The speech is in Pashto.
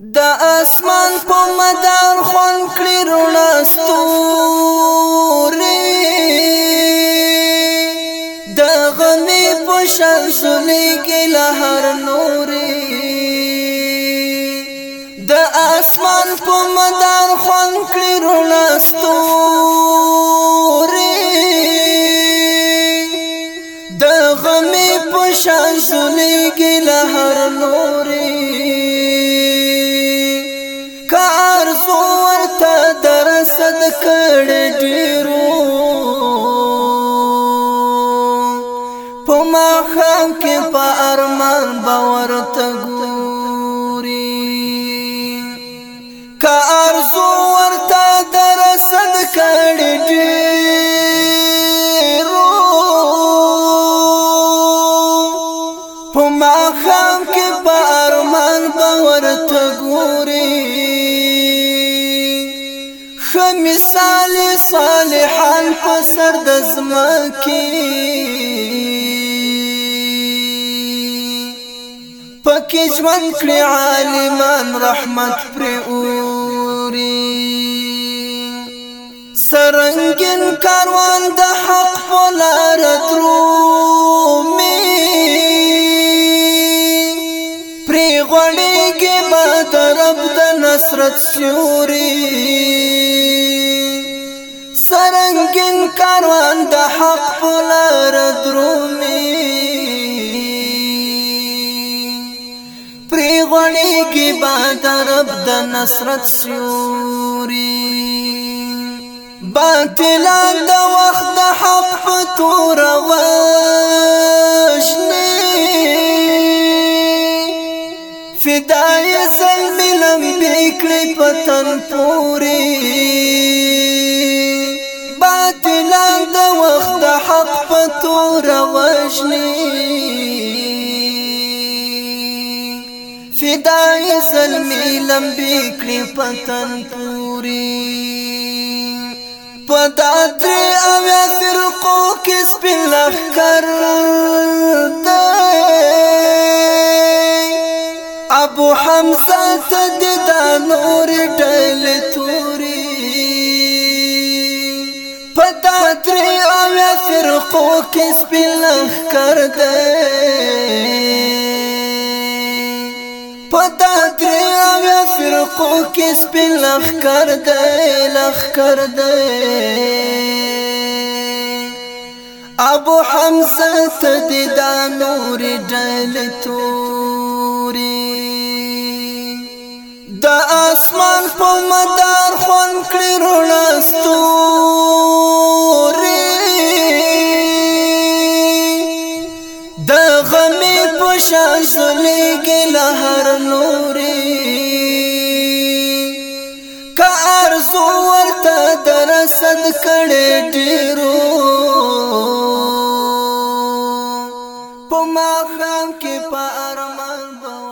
د اسمان په مدار خون کړی رونا ستوري د غمي په شان شولې کې لهر نوري د اسمان په مدار خون کړی رونا ستوري د غمي په شان شولې کې لهر نوري کړ ډیرو په ما خام کې په ارمان باور ته ګوري کا ارزو ورته درسد کړ ډیرو په ما خام کې په ارمان باور ته ګوري مثال صالحان په سر د زمکه پکې ژوند کړی عالمان رحمت پر اوري سرنګین کاروان د حق ولار درومي پر غړېږي ما د رب د نصرت سیوري غمگین کاروان د حق پلار درومي پری غړی کی با طرف د نصرت سیوري باطل د وخت د حق فتور واشني فدای زلمی لم بیکړی پتن پوری وقت حق فتور وجني في داعي سلمي لم کړی فتن پوری پدا درې اویا فرقو کې سپین ابو حمزه سدد نور ديلتو فرقو کې سپین لخر دی پتا درې اویا فرقو کې سپین لخر دی لخر دی ابو حمزه صد د نور ډل توري د اسمان په مدار خون کړی روناس شرمېږي له هر لورې که ارزو ورته درسد کړې ډېرو په ماښام کې په ارمان به